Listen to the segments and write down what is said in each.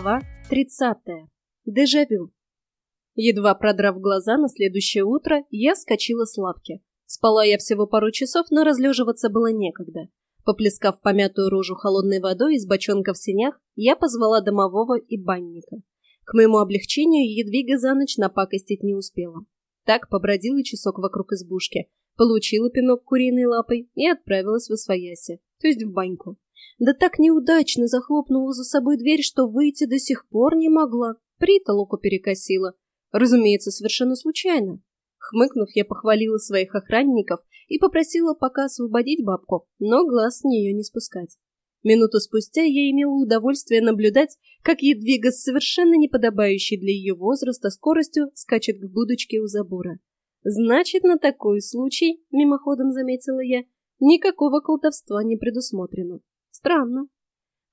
Глава 30. Дежавю. Едва продрав глаза на следующее утро, я скочила с лавки. Спала я всего пару часов, но разлеживаться было некогда. Поплескав помятую рожу холодной водой из бочонка в синях, я позвала домового и банника. К моему облегчению Едвига за ночь напакостить не успела. Так побродила часок вокруг избушки, получила пинок куриной лапой и отправилась в освояси, то есть в баньку. Да так неудачно захлопнула за собой дверь, что выйти до сих пор не могла. Притолоку перекосила. Разумеется, совершенно случайно. Хмыкнув, я похвалила своих охранников и попросила пока освободить бабку, но глаз с нее не спускать. Минуту спустя я имела удовольствие наблюдать, как Едвига с совершенно неподобающей для ее возраста скоростью скачет к будочке у забора. Значит, на такой случай, мимоходом заметила я, никакого колдовства не предусмотрено. Странно.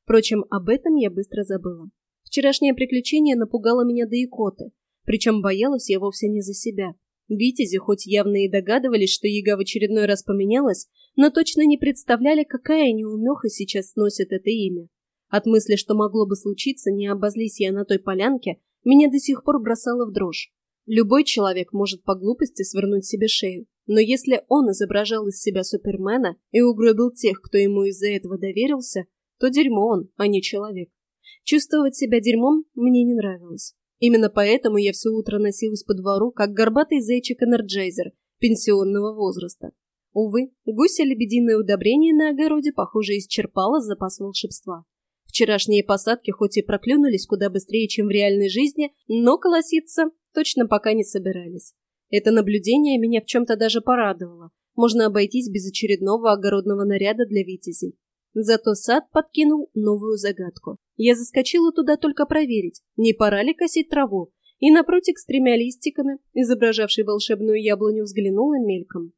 Впрочем, об этом я быстро забыла. Вчерашнее приключение напугало меня до икоты, причем боялась я вовсе не за себя. Витязи хоть явно и догадывались, что яга в очередной раз поменялась, но точно не представляли, какая неумеха сейчас сносит это имя. От мысли, что могло бы случиться, не обозлись я на той полянке, меня до сих пор бросало в дрожь. Любой человек может по глупости свернуть себе шею, но если он изображал из себя Супермена и угробил тех, кто ему из-за этого доверился, то дерьмо он, а не человек. Чувствовать себя дерьмом мне не нравилось. Именно поэтому я все утро носилась по двору, как горбатый зайчик-энерджайзер пенсионного возраста. Увы, гусе-лебединое удобрение на огороде, похоже, исчерпало запас волшебства. Вчерашние посадки хоть и проклюнулись куда быстрее, чем в реальной жизни, но колоситься точно пока не собирались. Это наблюдение меня в чем-то даже порадовало. Можно обойтись без очередного огородного наряда для витязей. Зато сад подкинул новую загадку. Я заскочила туда только проверить, не пора ли косить траву, и напротив с тремя листиками, изображавшей волшебную яблоню, взглянула мельком.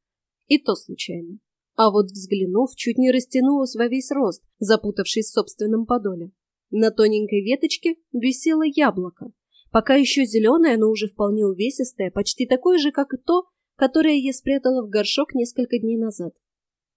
И то случайно. А вот взглянув, чуть не растянулась во весь рост, запутавшись в собственном подоле. На тоненькой веточке висело яблоко. Пока еще зеленое, но уже вполне увесистое, почти такое же, как и то, которое я спрятала в горшок несколько дней назад.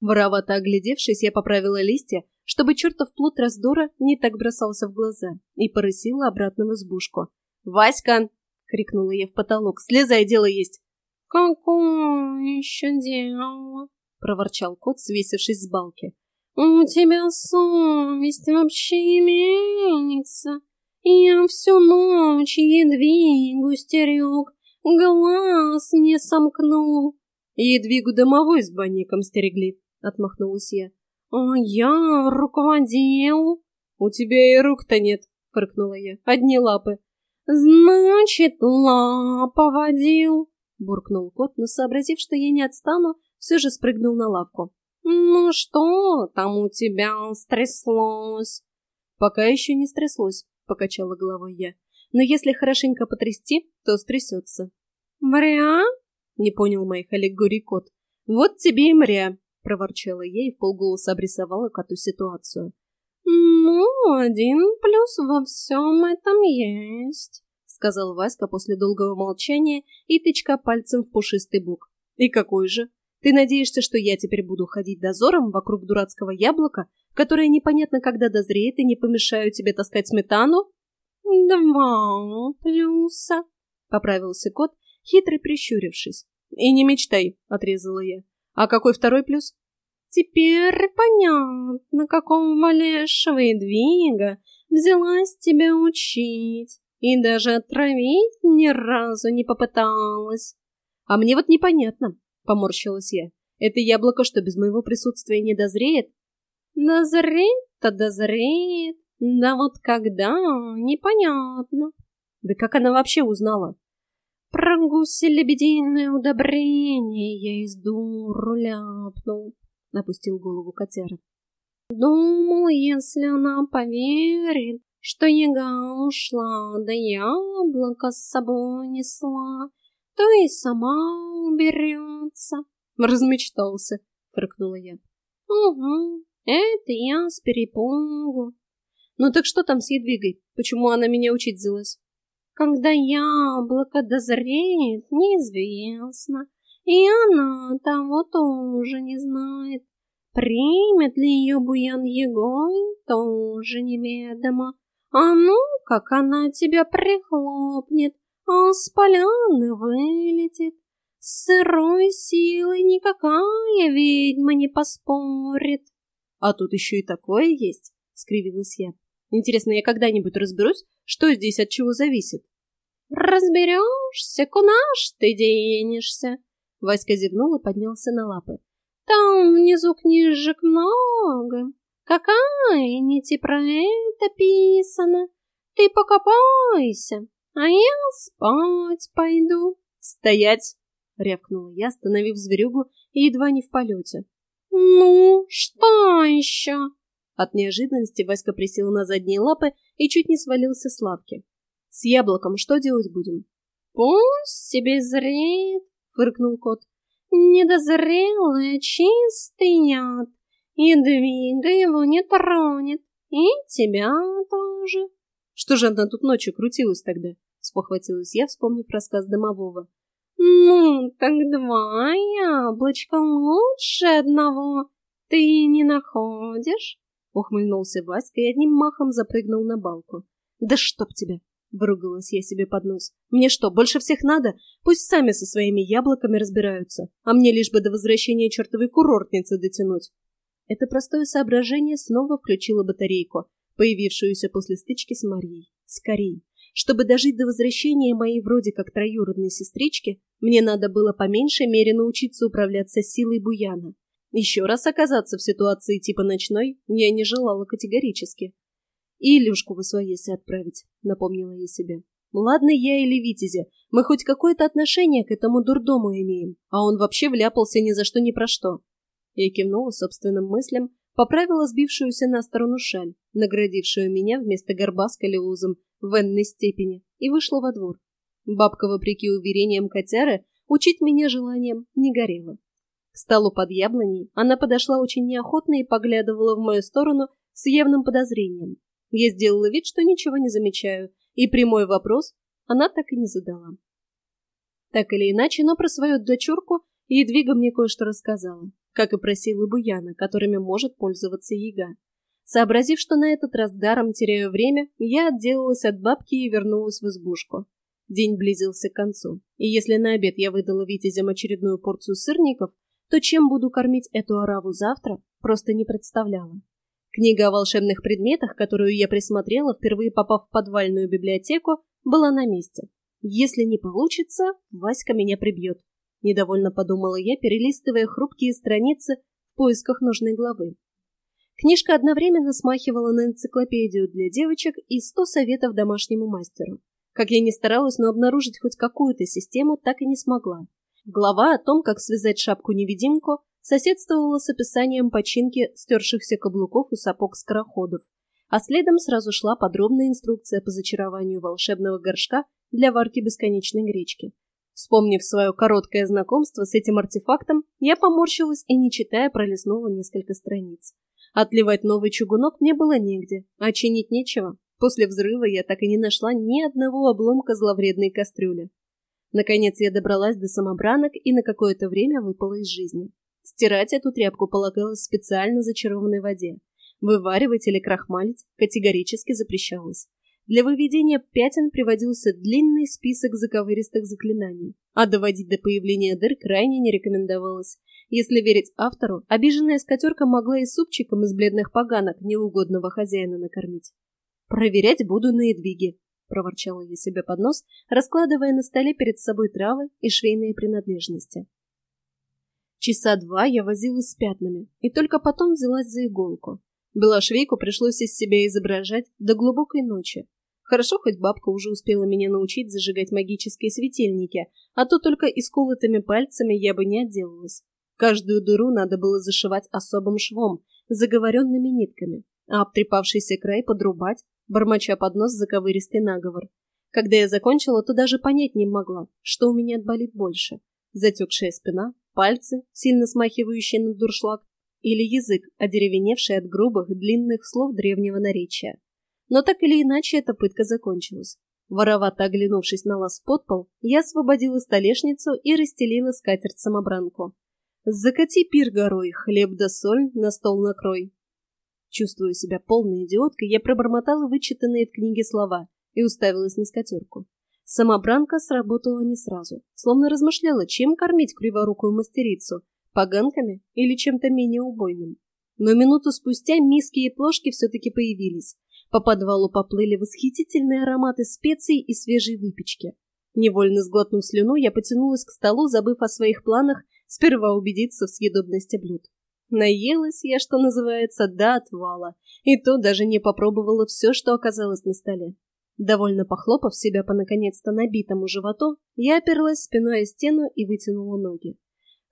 Воровато оглядевшись, я поправила листья, чтобы чертов плод раздора не так бросался в глаза, и порысила обратно в избушку. «Васька!» — крикнула я в потолок. «Слезай, дело есть!» «Какое еще дело?» — проворчал кот, свесившись с балки. «У тебя совесть вообще имеется?» Я всю ночь едвигу стерег, глаз не сомкнул. Едвигу домовой с банником стерегли, отмахнулась я. А я руководил. У тебя и рук-то нет, фыркнула я. Одни лапы. Значит, лапа водил, буркнул кот, но сообразив, что я не отстану, все же спрыгнул на лавку. Ну что там у тебя стряслось? Пока еще не стряслось, — покачала головой я. «Но если хорошенько потрясти, то стрясется». «Мря?» — не понял моих аллегорий кот. «Вот тебе и мря!» — проворчала я и вполголоса обрисовала коту ситуацию. «Ну, один плюс во всем этом есть», — сказал Васька после долгого молчания и тычка пальцем в пушистый бук. «И какой же? Ты надеешься, что я теперь буду ходить дозором вокруг дурацкого яблока, которое непонятно когда дозреет и не помешаю тебе таскать сметану? Два плюса, поправился кот, хитро прищурившись. И не мечтай, отрезала я. А какой второй плюс? Теперь понятно, какого лешего и двига взялась тебя учить и даже отравить ни разу не попыталась. А мне вот непонятно, поморщилась я. Это яблоко что, без моего присутствия не дозреет? Дозреет-то дозреет, да вот когда, непонятно. Да как она вообще узнала? Про гуси-лебединое удобрение я из дуру ляпнул, — напустил голову котяра. Думал, если она поверит, что яга ушла, да яблоко с собой несла, то и сама уберется. Размечтался, — фыркнула я. Угу, это я с перепугу. Ну так что там с Едвигой? Почему она меня учить взялась? Когда яблоко дозреет, неизвестно. И она того тоже не знает. Примет ли ее Буян Егой, тоже неведомо. А ну, как она тебя прихлопнет, а с поляны вылетит. С сырой силой никакая ведьма не поспорит. А тут еще и такое есть, — скривилась я. Интересно, я когда-нибудь разберусь, что здесь от чего зависит? Разберешься, куда ж ты денешься? Васька зевнул и поднялся на лапы. Там внизу книжек много. Какая-нибудь про это писано. Ты покопайся, а я спать пойду. Стоять! — рявкнула я, остановив зверюгу и едва не в полете. «Ну, что еще?» От неожиданности Васька присел на задние лапы и чуть не свалился с лавки. «С яблоком что делать будем?» «Пусть себе зреет», — фыркнул кот. «Недозрелый чистый яд, и двигай его не тронет, и тебя тоже». «Что же она тут ночью крутилась тогда?» — спохватилась я, вспомнив рассказ домового. «Ну, так два яблочка лучше одного. Ты не находишь?» Ухмыльнулся Васька и одним махом запрыгнул на балку. «Да чтоб тебя!» — выругалась я себе под нос. «Мне что, больше всех надо? Пусть сами со своими яблоками разбираются, а мне лишь бы до возвращения чертовой курортницы дотянуть». Это простое соображение снова включило батарейку, появившуюся после стычки с Марией. «Скорей!» Чтобы дожить до возвращения моей вроде как троюродной сестрички, мне надо было по меньшей мере научиться управляться силой буяна. Еще раз оказаться в ситуации типа ночной я не желала категорически. И Илюшку в освояси отправить, напомнила я себе. Ладно, я или Витязи, мы хоть какое-то отношение к этому дурдому имеем, а он вообще вляпался ни за что ни про что. Я кивнула собственным мыслям, поправила сбившуюся на сторону шаль, наградившую меня вместо горба с калиузом в энной степени, и вышла во двор. Бабка, вопреки уверениям котяры, учить меня желанием не горела. К столу под яблоней она подошла очень неохотно и поглядывала в мою сторону с явным подозрением. Я сделала вид, что ничего не замечаю, и прямой вопрос она так и не задала. Так или иначе, но про свою дочурку Едвига мне кое-что рассказала, как и про силы Буяна, которыми может пользоваться Яга. Сообразив, что на этот раз даром теряю время, я отделалась от бабки и вернулась в избушку. День близился к концу, и если на обед я выдала Витязям очередную порцию сырников, то чем буду кормить эту ораву завтра, просто не представляла. Книга о волшебных предметах, которую я присмотрела, впервые попав в подвальную библиотеку, была на месте. Если не получится, Васька меня прибьет. Недовольно подумала я, перелистывая хрупкие страницы в поисках нужной главы. Книжка одновременно смахивала на энциклопедию для девочек и сто советов домашнему мастеру. Как я ни старалась, но обнаружить хоть какую-то систему так и не смогла. Глава о том, как связать шапку-невидимку, соседствовала с описанием починки стершихся каблуков у сапог скороходов, а следом сразу шла подробная инструкция по зачарованию волшебного горшка для варки бесконечной гречки. Вспомнив свое короткое знакомство с этим артефактом, я поморщилась и, не читая, пролистнула несколько страниц. Отливать новый чугунок мне было негде, а чинить нечего. После взрыва я так и не нашла ни одного обломка зловредной кастрюли. Наконец я добралась до самобранок и на какое-то время выпала из жизни. Стирать эту тряпку полагалось в специально зачарованной воде. Вываривать или крахмалить категорически запрещалось. Для выведения пятен приводился длинный список заковыристых заклинаний, а доводить до появления дыр крайне не рекомендовалось. Если верить автору, обиженная скатерка могла и супчиком из бледных поганок неугодного хозяина накормить. «Проверять буду на едвиге», — проворчала я себе под нос, раскладывая на столе перед собой травы и швейные принадлежности. Часа два я возилась с пятнами и только потом взялась за иголку. Белошвейку пришлось из себя изображать до глубокой ночи. Хорошо, хоть бабка уже успела меня научить зажигать магические светильники, а то только исколотыми пальцами я бы не отделалась. Каждую дыру надо было зашивать особым швом, заговоренными нитками, а обтрепавшийся край подрубать, бормоча под нос заковыристый наговор. Когда я закончила, то даже понять не могла, что у меня отболит больше. Затекшая спина, пальцы, сильно смахивающие на дуршлаг, или язык, одеревеневший от грубых, длинных слов древнего наречия. Но так или иначе эта пытка закончилась. Воровато оглянувшись на лаз в подпол, я освободила столешницу и расстелила скатерть-самобранку. «Закати пир горой, хлеб да соль на стол накрой». Чувствуя себя полной идиоткой, я пробормотала вычитанные в книге слова и уставилась на скатерку. Самобранка сработала не сразу, словно размышляла, чем кормить криворукую мастерицу – поганками или чем-то менее убойным. Но минуту спустя миски и плошки все-таки появились. По подвалу поплыли восхитительные ароматы специй и свежей выпечки. Невольно сглотнув слюну, я потянулась к столу, забыв о своих планах сперва убедиться в съедобности блюд. Наелась я, что называется, до отвала, и то даже не попробовала все, что оказалось на столе. Довольно похлопав себя по наконец-то набитому животу, я оперлась спиной о стену и вытянула ноги.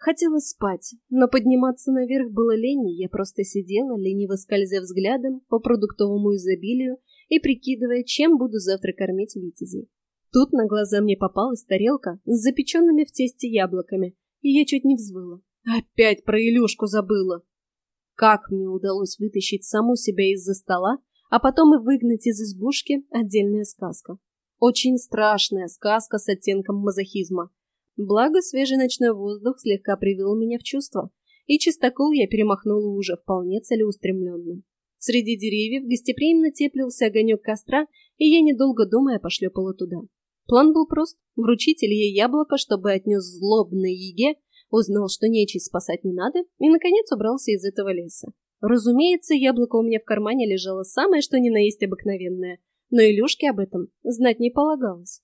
Хотелось спать, но подниматься наверх было лень, я просто сидела, лениво скользя взглядом по продуктовому изобилию и прикидывая, чем буду завтра кормить витязей. Тут на глаза мне попалась тарелка с запеченными в тесте яблоками, и я чуть не взвыла. Опять про Илюшку забыла. Как мне удалось вытащить саму себя из-за стола, а потом и выгнать из избушки отдельная сказка. Очень страшная сказка с оттенком мазохизма. Благо, свежий ночной воздух слегка привел меня в чувство, и чистокол я перемахнула уже вполне целеустремленно. Среди деревьев гостеприимно теплился огонек костра, и я, недолго думая, пошлепала туда. План был прост — вручить Илье яблоко, чтобы отнес злобной еге, узнал, что нечисть спасать не надо, и, наконец, убрался из этого леса. Разумеется, яблоко у меня в кармане лежало самое, что ни на есть обыкновенное, но Илюшке об этом знать не полагалось.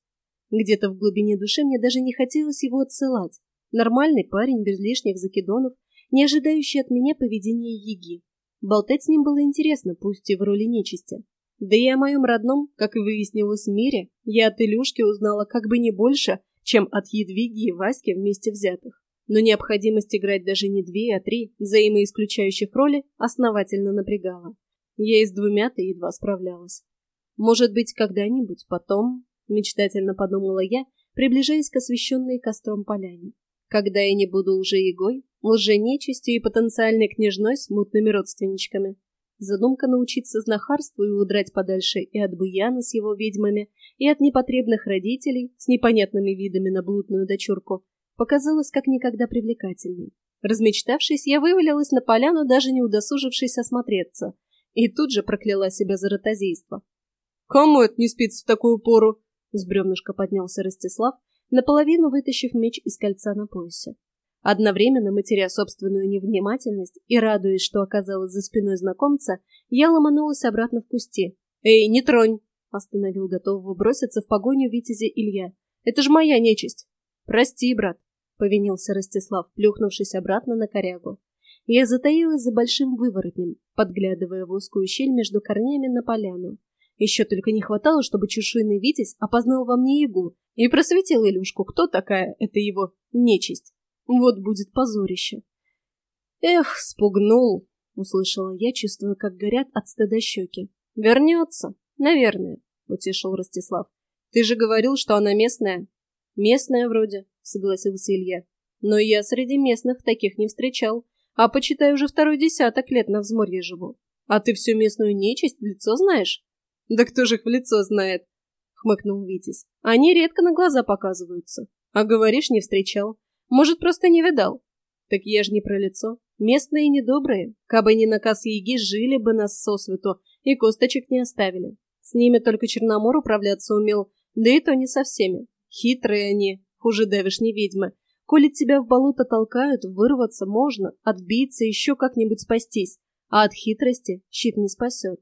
Где-то в глубине души мне даже не хотелось его отсылать. Нормальный парень, без лишних закидонов, не ожидающий от меня поведения Еги. Болтать с ним было интересно, пусть и в роли нечисти. Да и о моем родном, как и выяснилось, мире я от Илюшки узнала как бы не больше, чем от Едвиги и Васьки вместе взятых но необходимость играть даже не две, а три взаимоисключающих роли основательно напрягала. Я и с двумя-то едва справлялась. Может быть, когда-нибудь потом, мечтательно подумала я, приближаясь к освещенной костром поляне. Когда я не буду лжеегой, лженечистью и потенциальной княжной с мутными родственничками. Задумка научиться знахарству и удрать подальше и от Буяна с его ведьмами, и от непотребных родителей с непонятными видами на блудную дочурку – показалась как никогда привлекательной. Размечтавшись, я вывалилась на поляну, даже не удосужившись осмотреться, и тут же прокляла себя за ротозейство. «Кому это не спится в такую пору?» С бревнышка поднялся Ростислав, наполовину вытащив меч из кольца на поясе. Одновременно, матеря собственную невнимательность и радуясь, что оказалась за спиной знакомца, я ломанулась обратно в кусти. «Эй, не тронь!» — остановил готового броситься в погоню Витязя Илья. «Это ж моя нечисть!» «Прости, брат!» — повинился Ростислав, плюхнувшись обратно на корягу. Я затаилась за большим выворотнем, подглядывая в узкую щель между корнями на поляну. Еще только не хватало, чтобы чешуйный Витязь опознал во мне ягу и просветил Илюшку, кто такая эта его нечисть. Вот будет позорище. «Эх, спугнул!» — услышала я, чувствуя, как горят от стыда щеки. «Вернется, наверное», — утешил Ростислав. «Ты же говорил, что она местная». «Местная вроде», согласился Илья. Но я среди местных таких не встречал, а почитай уже второй десяток лет на взморье живу. А ты всю местную нечисть лицо знаешь? Да кто же их в лицо знает? Хмыкнул Витязь. Они редко на глаза показываются. А говоришь, не встречал. Может, просто не видал. Так я ж не про лицо. Местные недобрые. Кабы не наказ Яги, жили бы нас сосвету и косточек не оставили. С ними только Черномор управляться умел, да и то не со всеми. Хитрые они, хуже давишней ведьмы. Коли тебя в болото толкают, вырваться можно, отбиться, еще как-нибудь спастись. А от хитрости щит не спасет.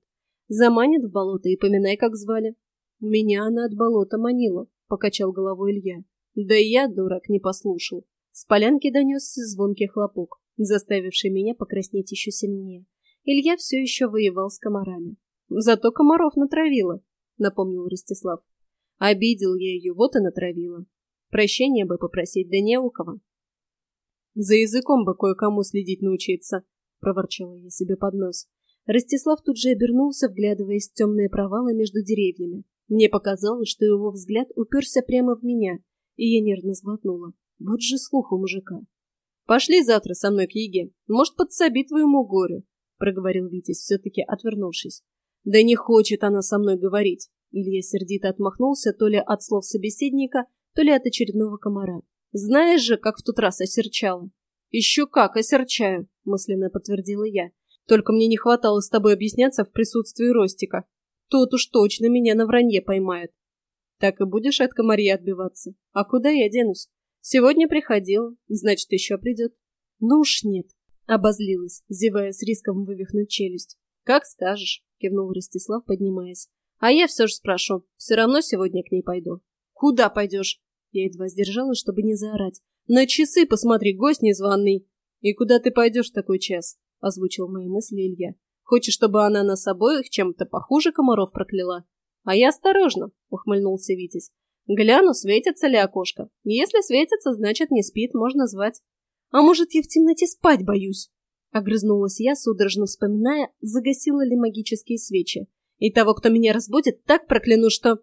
Заманит в болото и поминай, как звали. Меня она от болота манила, покачал головой Илья. Да я, дурак, не послушал. С полянки донесся звонкий хлопок, заставивший меня покраснеть еще сильнее. Илья все еще воевал с комарами. Зато комаров натравила, напомнил Ростислав. Обидел я ее, вот и натравила. Прощения бы попросить, да не у кого. За языком бы кое-кому следить научиться, проворчала я себе под нос. Ростислав тут же обернулся, вглядываясь в темные провалы между деревьями. Мне показалось, что его взгляд уперся прямо в меня, и я нервно сглотнула. Вот же слух у мужика. «Пошли завтра со мной к Еге. Может, подсоби твоему горю», — проговорил Витязь, все-таки отвернувшись. «Да не хочет она со мной говорить». Илья сердито отмахнулся то ли от слов собеседника, то ли от очередного комара. Знаешь же, как в тот раз осерчала. Еще как осерчаю, мысленно подтвердила я. Только мне не хватало с тобой объясняться в присутствии Ростика. Тот уж точно меня на вранье поймает. Так и будешь от комарья отбиваться. А куда я денусь? Сегодня приходила, значит, еще придет. Ну уж нет. Обозлилась, зевая с риском вывихнуть челюсть. Как скажешь, кивнул Ростислав, поднимаясь. А я все же спрошу. Все равно сегодня к ней пойду. Куда пойдешь? Я едва сдержалась, чтобы не заорать. На часы посмотри, гость незваный. И куда ты пойдешь в такой час? Озвучил мои мысли Илья. Хочешь, чтобы она нас обоих чем-то похуже комаров прокляла? А я осторожно, ухмыльнулся Витязь. Гляну, светится ли окошко. Если светится, значит, не спит, можно звать. А может, я в темноте спать боюсь? Огрызнулась я, судорожно вспоминая, загасила ли магические свечи. И того, кто меня разбудит, так прокляну, что...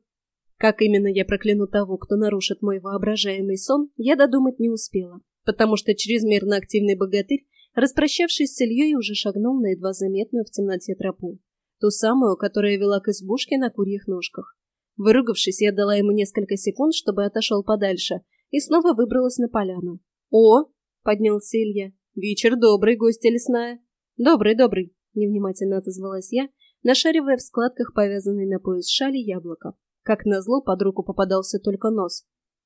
Как именно я прокляну того, кто нарушит мой воображаемый сон, я додумать не успела, потому что чрезмерно активный богатырь, распрощавшись с Ильей, уже шагнул на едва заметную в темноте тропу. Ту самую, которая вела к избушке на курьих ножках. Выругавшись, я дала ему несколько секунд, чтобы отошел подальше, и снова выбралась на поляну. «О!» — поднялся Илья. «Вечер добрый, гостья лесная». «Добрый, добрый», — невнимательно отозвалась я, нашаривая в складках повязанной на пояс шали яблоко. Как назло, под руку попадался только нос.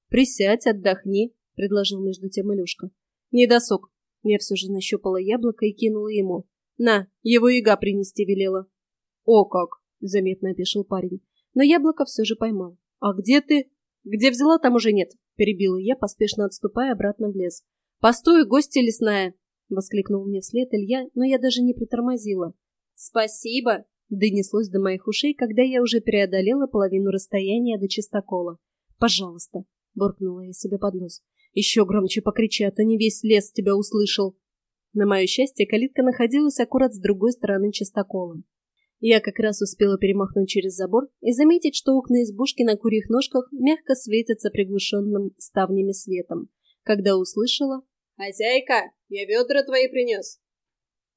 «Присядь, отдохни», — предложил между тем Илюшка. «Не досуг». Я все же нащупала яблоко и кинула ему. «На, его яга принести велела». «О как!» — заметно опешил парень но яблоко все же поймал. «А где ты?» «Где взяла, там уже нет», — перебила я, поспешно отступая обратно в лес. «Постой, гостья лесная!» — воскликнул мне вслед Илья, но я даже не притормозила. «Спасибо!» — донеслось до моих ушей, когда я уже преодолела половину расстояния до чистокола. «Пожалуйста!» — буркнула я себе под нос. «Еще громче покричи, а не весь лес тебя услышал!» На мое счастье, калитка находилась аккурат с другой стороны чистокола. Я как раз успела перемахнуть через забор и заметить, что окна избушки на курьих ножках мягко светятся приглушенным ставнями светом, когда услышала «Хозяйка, я ведра твои принес».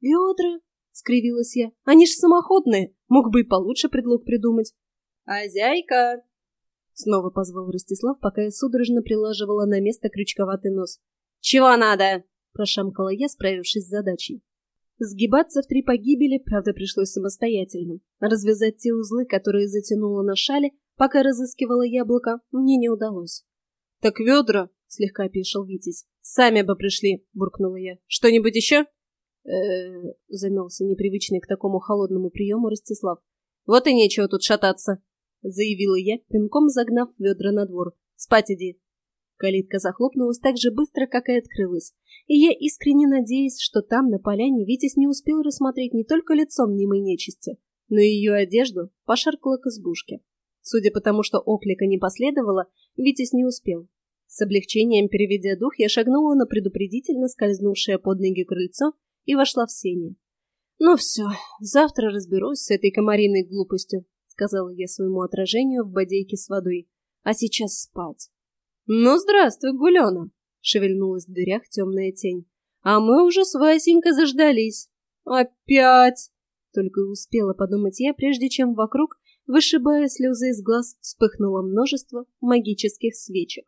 «Ведра?» — скривилась я. «Они ж самоходные, мог бы и получше предлог придумать». «Хозяйка!» — снова позвал Ростислав, пока я судорожно прилаживала на место крючковатый нос. «Чего надо?» — прошамкала я, справившись с задачей. Сгибаться в три погибели, правда, пришлось самостоятельно. Развязать те узлы, которые затянула на шале, пока разыскивала яблоко, мне не удалось. — Так ведра, — слегка опешил Витязь. — Сами бы пришли, — буркнула я. — Что-нибудь еще? э замялся непривычный к такому холодному приему Ростислав. — Вот и нечего тут шататься, — заявила я, пинком загнав ведра на двор. — Спать иди. Калитка захлопнулась так же быстро, как и открылась, и я искренне надеюсь, что там, на поляне, Витязь не успел рассмотреть не только лицо мнимой нечисти, но и ее одежду пошаркала к избушке. Судя по тому, что оклика не последовало, Витязь не успел. С облегчением переведя дух, я шагнула на предупредительно скользнувшее под ноги крыльцо и вошла в сени. «Ну все, завтра разберусь с этой комариной глупостью», — сказала я своему отражению в бодейке с водой. «А сейчас спать». «Ну, здравствуй, Гулена!» — шевельнулась в дверях темная тень. «А мы уже с Васенькой заждались!» «Опять!» — только успела подумать я, прежде чем вокруг, вышибая слезы из глаз, вспыхнуло множество магических свечек.